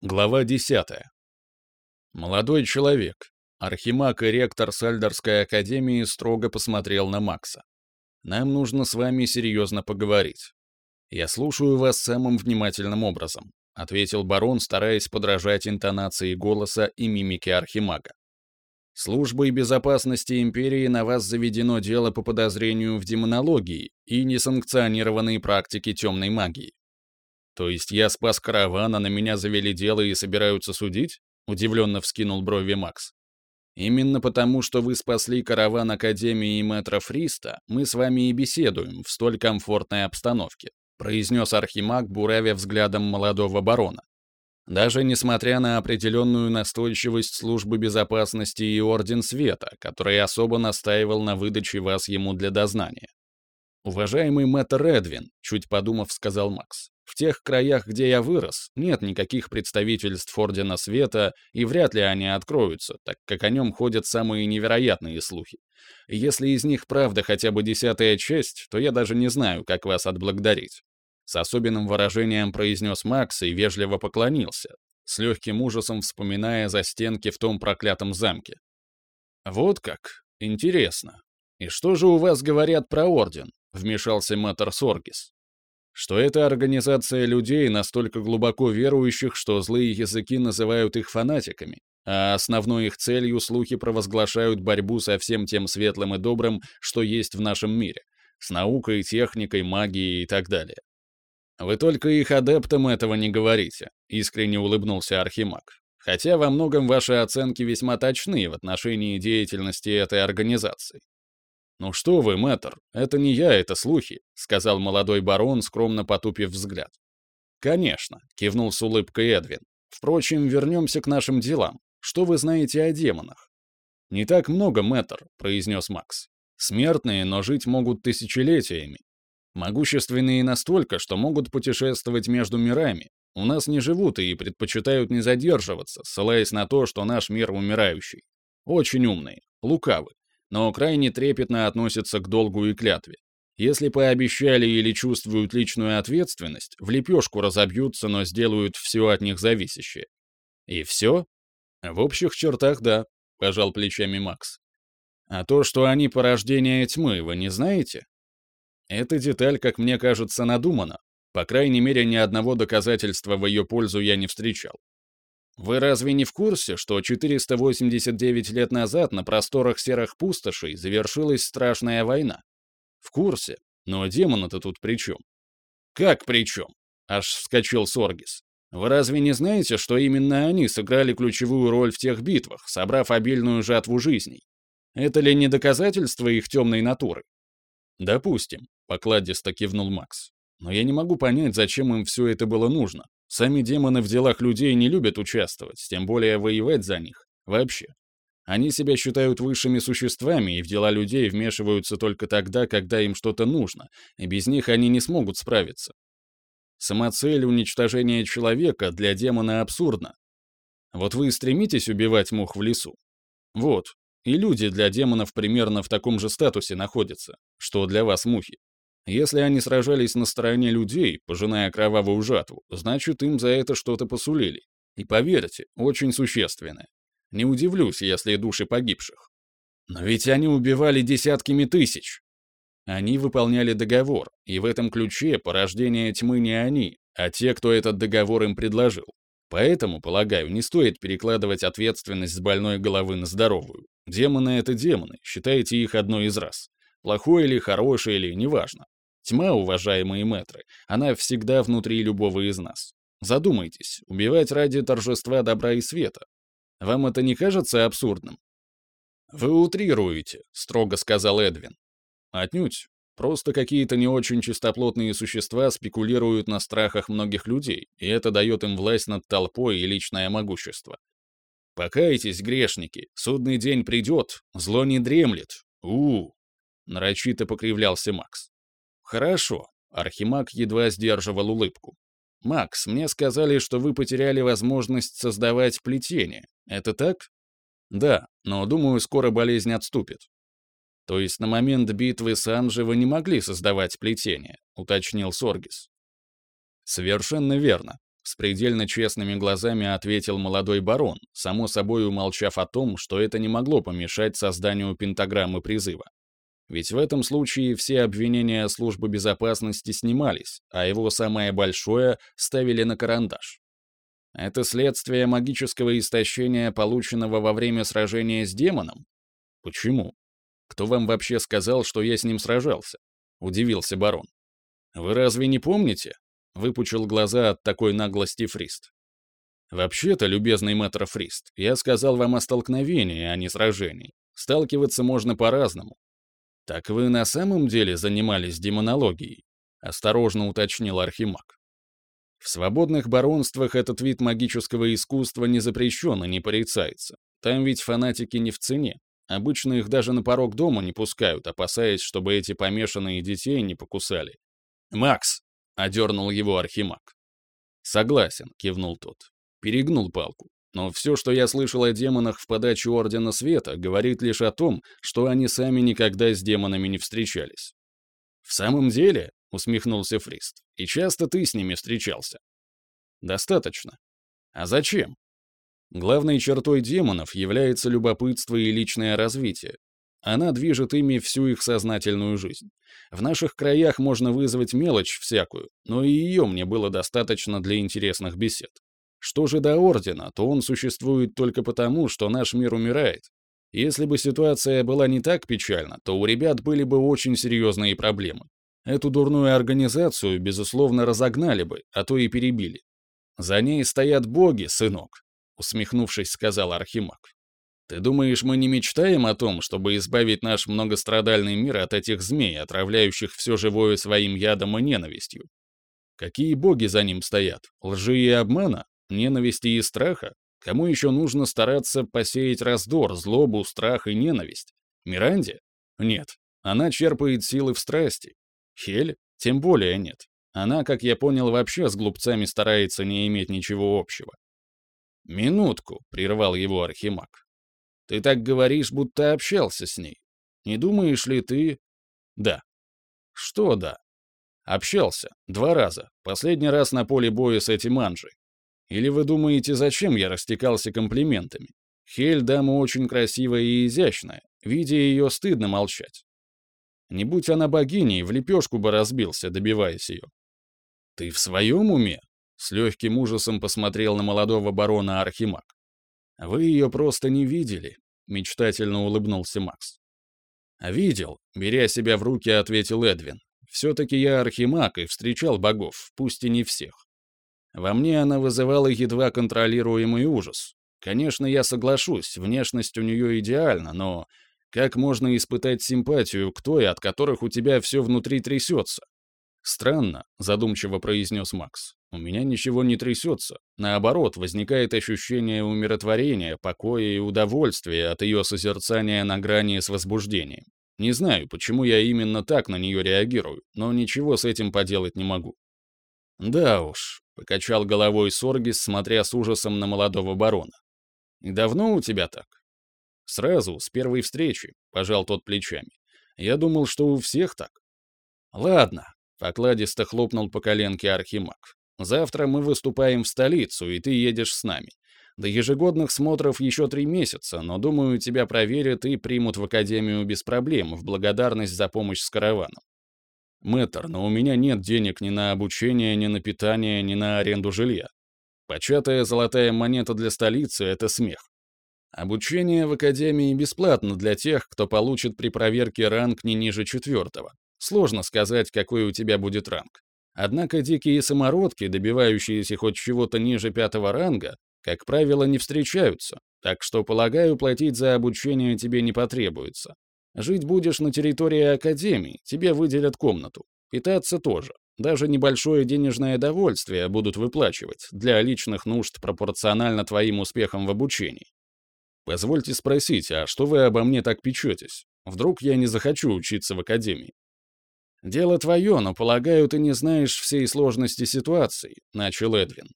Глава 10. Молодой человек, архимаг и ректор Сальдорской академии строго посмотрел на Макса. «Нам нужно с вами серьезно поговорить. Я слушаю вас самым внимательным образом», ответил барон, стараясь подражать интонации голоса и мимике архимага. Службой безопасности империи на вас заведено дело по подозрению в демонологии и несанкционированной практике темной магии. То есть я спас караван, а на меня завели дело и собираются судить? Удивленно вскинул брови Макс. Именно потому, что вы спасли караван Академии Мэтра Фриста, мы с вами и беседуем в столь комфортной обстановке, произнес Архимаг, буравя взглядом молодого барона. Даже несмотря на определенную настойчивость Службы безопасности и Орден Света, который особо настаивал на выдаче вас ему для дознания. «Уважаемый мэтр Эдвин», — чуть подумав, сказал Макс, в тех краях, где я вырос, нет никаких представительств Ордена Света, и вряд ли они откроются, так как о нем ходят самые невероятные слухи. если из них правда хотя бы десятая часть, то я даже не знаю, как вас отблагодарить. С особенным выражением произнес Макс и вежливо поклонился, с легким ужасом вспоминая за стенки в том проклятом замке. «Вот как? Интересно. И что же у вас говорят про Орден?» — вмешался мэтр Соргис что это организация людей, настолько глубоко верующих, что злые языки называют их фанатиками, а основной их целью слухи провозглашают борьбу со всем тем светлым и добрым, что есть в нашем мире, с наукой, техникой, магией и так далее. «Вы только их адептам этого не говорите», — искренне улыбнулся Архимаг. «Хотя во многом ваши оценки весьма точны в отношении деятельности этой организации. «Ну что вы, мэтр, это не я, это слухи», — сказал молодой барон, скромно потупив взгляд. «Конечно», — кивнул с улыбкой Эдвин. «Впрочем, вернемся к нашим делам. Что вы знаете о демонах?» «Не так много, мэтр», — произнес Макс. «Смертные, но жить могут тысячелетиями. Могущественные настолько, что могут путешествовать между мирами. У нас не живут и предпочитают не задерживаться, ссылаясь на то, что наш мир умирающий. Очень умные, лукавы но крайне трепетно относятся к долгу и клятве. Если пообещали или чувствуют личную ответственность, в лепешку разобьются, но сделают все от них зависящее. И все? В общих чертах да, пожал плечами Макс. А то, что они порождение тьмы, вы не знаете? Эта деталь, как мне кажется, надумана. По крайней мере, ни одного доказательства в ее пользу я не встречал. Вы разве не в курсе, что 489 лет назад на просторах серых пустошей завершилась страшная война? В курсе. Но демоны-то тут при чем? Как при чем? Аж вскочил Соргис. Вы разве не знаете, что именно они сыграли ключевую роль в тех битвах, собрав обильную жатву жизней? Это ли не доказательство их темной натуры? Допустим, покладисто кивнул Макс. Но я не могу понять, зачем им все это было нужно. Сами демоны в делах людей не любят участвовать, тем более воевать за них. Вообще. Они себя считают высшими существами и в дела людей вмешиваются только тогда, когда им что-то нужно, и без них они не смогут справиться. Самоцель уничтожения человека для демона абсурдна. Вот вы стремитесь убивать мух в лесу. Вот. И люди для демонов примерно в таком же статусе находятся, что для вас мухи. Если они сражались на стороне людей, пожиная кровавую жатву, значит, им за это что-то посулили. И поверьте, очень существенное. Не удивлюсь, если души погибших. Но ведь они убивали десятками тысяч. Они выполняли договор, и в этом ключе порождение тьмы не они, а те, кто этот договор им предложил. Поэтому, полагаю, не стоит перекладывать ответственность с больной головы на здоровую. Демоны — это демоны, считайте их одной из раз. Плохой или хороший или, неважно. Тьма, уважаемые мэтры, она всегда внутри любого из нас. Задумайтесь, убивать ради торжества добра и света. Вам это не кажется абсурдным? «Вы утрируете», — строго сказал Эдвин. «Отнюдь. Просто какие-то не очень чистоплотные существа спекулируют на страхах многих людей, и это дает им власть над толпой и личное могущество. Покайтесь, грешники, судный день придет, зло не дремлет. у, -у, -у нарочито покривлялся Макс. «Хорошо», — Архимаг едва сдерживал улыбку. «Макс, мне сказали, что вы потеряли возможность создавать плетение. Это так?» «Да, но, думаю, скоро болезнь отступит». «То есть на момент битвы с Анжи вы не могли создавать плетение», — уточнил Соргис. «Совершенно верно», — с предельно честными глазами ответил молодой барон, само собой умолчав о том, что это не могло помешать созданию пентаграммы призыва. Ведь в этом случае все обвинения службы безопасности снимались, а его самое большое ставили на карандаш. Это следствие магического истощения, полученного во время сражения с демоном? Почему? Кто вам вообще сказал, что я с ним сражался? Удивился барон. Вы разве не помните? Выпучил глаза от такой наглости Фрист. Вообще-то, любезный мэтр Фрист, я сказал вам о столкновении, а не сражении. Сталкиваться можно по-разному. Так вы на самом деле занимались демонологией? Осторожно уточнил Архимаг. В свободных баронствах этот вид магического искусства не запрещен и не порицается. Там ведь фанатики не в цене. Обычно их даже на порог дома не пускают, опасаясь, чтобы эти помешанные детей не покусали. «Макс!» — одернул его Архимаг. «Согласен», — кивнул тот. Перегнул палку. Но все, что я слышал о демонах в подаче Ордена Света, говорит лишь о том, что они сами никогда с демонами не встречались. «В самом деле?» — усмехнулся Фрист. «И часто ты с ними встречался?» «Достаточно. А зачем?» Главной чертой демонов является любопытство и личное развитие. Она движет ими всю их сознательную жизнь. В наших краях можно вызвать мелочь всякую, но и ее мне было достаточно для интересных бесед. Что же до Ордена, то он существует только потому, что наш мир умирает. Если бы ситуация была не так печальна, то у ребят были бы очень серьезные проблемы. Эту дурную организацию, безусловно, разогнали бы, а то и перебили. За ней стоят боги, сынок, усмехнувшись, сказал Архимаг. Ты думаешь, мы не мечтаем о том, чтобы избавить наш многострадальный мир от этих змей, отравляющих все живое своим ядом и ненавистью? Какие боги за ним стоят? Лжи и обмана? Ненависти и страха? Кому еще нужно стараться посеять раздор, злобу, страх и ненависть? Миранде? Нет. Она черпает силы в страсти. Хель? Тем более нет. Она, как я понял, вообще с глупцами старается не иметь ничего общего. «Минутку», — прервал его Архимаг. «Ты так говоришь, будто общался с ней. Не думаешь ли ты...» «Да». «Что да?» «Общался. Два раза. Последний раз на поле боя с этим Анжей. Или вы думаете, зачем я растекался комплиментами? Хель дама очень красивая и изящная. Видя ее, стыдно молчать. Не будь она богиней, в лепешку бы разбился, добиваясь ее. «Ты в своем уме?» С легким ужасом посмотрел на молодого барона Архимаг. «Вы ее просто не видели», — мечтательно улыбнулся Макс. «Видел», — беря себя в руки, ответил Эдвин. «Все-таки я Архимаг и встречал богов, пусть и не всех. Во мне она вызывала едва контролируемый ужас. Конечно, я соглашусь, внешность у нее идеальна, но как можно испытать симпатию к той, от которых у тебя все внутри трясется? Странно, задумчиво произнес Макс. У меня ничего не трясется. Наоборот, возникает ощущение умиротворения, покоя и удовольствия от ее созерцания на грани с возбуждением. Не знаю, почему я именно так на нее реагирую, но ничего с этим поделать не могу. Да уж, покачал головой Соргис, смотря с ужасом на молодого барона. Давно у тебя так? Сразу, с первой встречи, пожал тот плечами. Я думал, что у всех так. Ладно, покладисто хлопнул по коленке Архимаг. Завтра мы выступаем в столицу, и ты едешь с нами. До ежегодных смотров еще три месяца, но, думаю, тебя проверят и примут в академию без проблем, в благодарность за помощь с караваном. Мэтр, но у меня нет денег ни на обучение, ни на питание, ни на аренду жилья. Початая золотая монета для столицы — это смех. Обучение в академии бесплатно для тех, кто получит при проверке ранг не ниже четвертого. Сложно сказать, какой у тебя будет ранг. Однако дикие самородки, добивающиеся хоть чего-то ниже пятого ранга, как правило, не встречаются, так что, полагаю, платить за обучение тебе не потребуется. Жить будешь на территории Академии, тебе выделят комнату. Питаться тоже. Даже небольшое денежное довольствие будут выплачивать для личных нужд пропорционально твоим успехам в обучении. Позвольте спросить, а что вы обо мне так печетесь? Вдруг я не захочу учиться в Академии? «Дело твое, но, полагаю, ты не знаешь всей сложности ситуации», — начал Эдвин.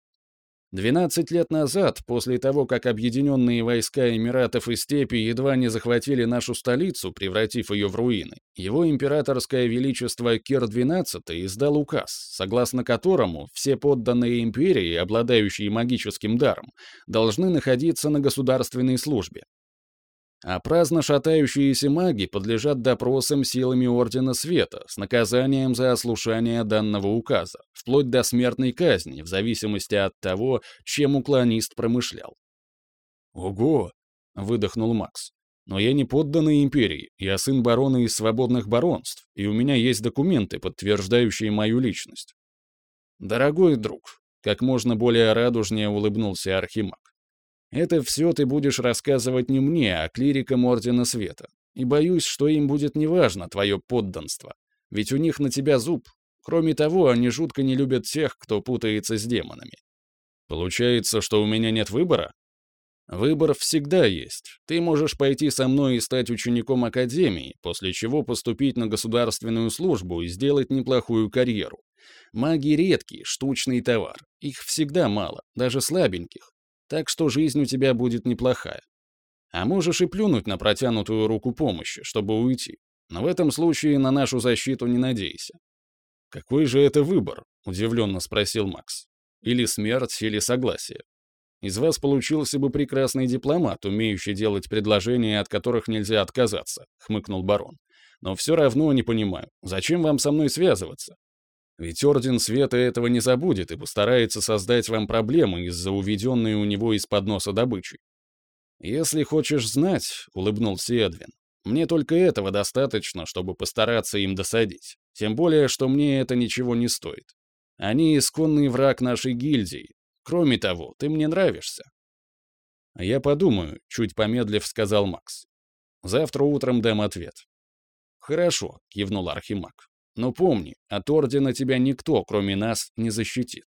12 лет назад, после того, как объединенные войска Эмиратов и Степи едва не захватили нашу столицу, превратив ее в руины, его императорское величество Кир XII издал указ, согласно которому все подданные империи, обладающие магическим даром, должны находиться на государственной службе, а праздно шатающиеся маги подлежат допросам силами Ордена Света с наказанием за ослушание данного указа, вплоть до смертной казни, в зависимости от того, чем уклонист промышлял. «Ого!» — выдохнул Макс. «Но я не подданный империи, я сын барона из свободных баронств, и у меня есть документы, подтверждающие мою личность». «Дорогой друг», — как можно более радужнее улыбнулся Архимаг, это все ты будешь рассказывать не мне, а клирикам Ордена Света. И боюсь, что им будет неважно твое подданство. Ведь у них на тебя зуб. Кроме того, они жутко не любят тех, кто путается с демонами. Получается, что у меня нет выбора? Выбор всегда есть. Ты можешь пойти со мной и стать учеником Академии, после чего поступить на государственную службу и сделать неплохую карьеру. Маги редкий, штучный товар. Их всегда мало, даже слабеньких так что жизнь у тебя будет неплохая. А можешь и плюнуть на протянутую руку помощи, чтобы уйти. Но в этом случае на нашу защиту не надейся. «Какой же это выбор?» — удивленно спросил Макс. «Или смерть, или согласие. Из вас получился бы прекрасный дипломат, умеющий делать предложения, от которых нельзя отказаться», — хмыкнул барон. «Но все равно не понимаю, зачем вам со мной связываться? Ведь Орден Света этого не забудет и постарается создать вам проблемы из-за уведенной у него из-под носа добычи. «Если хочешь знать», — улыбнулся Эдвин, «мне только этого достаточно, чтобы постараться им досадить. Тем более, что мне это ничего не стоит. Они исконный враг нашей гильдии. Кроме того, ты мне нравишься». «Я подумаю», — чуть помедлив сказал Макс. «Завтра утром дам ответ». «Хорошо», — кивнул Архимаг. Но помни, от Ордена тебя никто, кроме нас, не защитит.